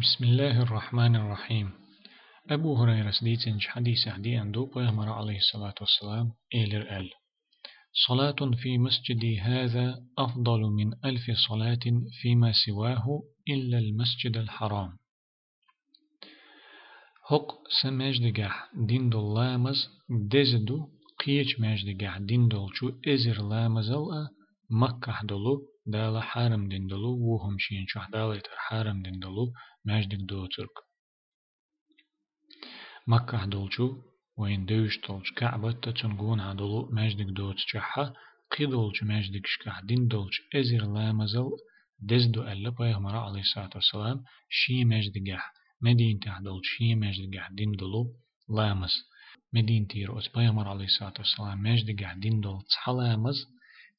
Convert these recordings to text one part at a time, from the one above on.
بسم الله الرحمن الرحيم أبو هريرة سديتن حديث عدي أندو بيغمر عليه الصلاة والسلام إيلر أل صلاة في مسجدي هذا أفضل من ألف صلاة فيما سواه إلا المسجد الحرام هق سمجدقح دين دول لامز دزدو قيش مجدقح دين دول شو إزر لامزل مكة دلو دالا حارم دين دلو وهم شين شو دالا حارم دين دلو مجدق دو ترك مكة دولشو وين دوش دولش كعبة تتنقون عدلو مجدق دوت جحا قيدولش مجدق شكح دين دولش ازير لامزل دزدو ألا بيغمرا عليه الصلاة والسلام شي مجدقح مدين تحدول شي مجدقح دين دلو لامز مدين تير أس بيغمر عليه الصلاة والسلام مجدقح دين دول تحلامز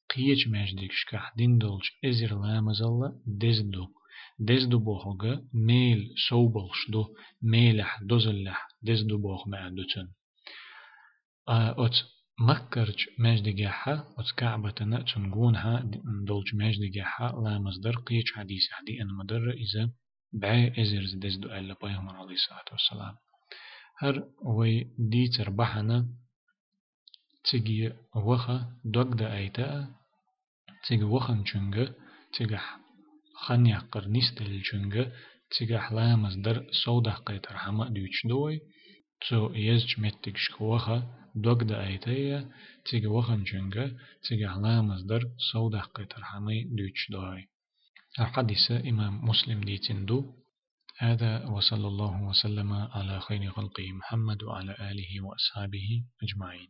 قيج مجدق شكح دين دولش ازير لامزل دزدو دز دو بوخوغا ميل سوبلش دو ميلح دوزلح دز دو بوخ ما دوتن أوت مكرج مجد جاحة أوت كعبة نأتن جونها دولج مجد جاحة لا مصدر قيش حديث حدي أن مدر إذا بعي إزرز دز دو ألا بيهم عليه هر وي دي تربحنا تجي وخا دوغ دا أيتا تجي وخن چنگ تجح خن يقر نستل چونگه تيجا حلامز در سوده قيتر حما ديوش دوي تو يزج متك شكوخا دوك دا ايتايا تيجا وخن چونگه تيجا حلامز در سوده قيتر حما ديوش دوي الحديث إمام مسلم ديتندو هذا وصلى الله وسلم على خير خلقه محمد وعلى آله وأصحابه أجمعين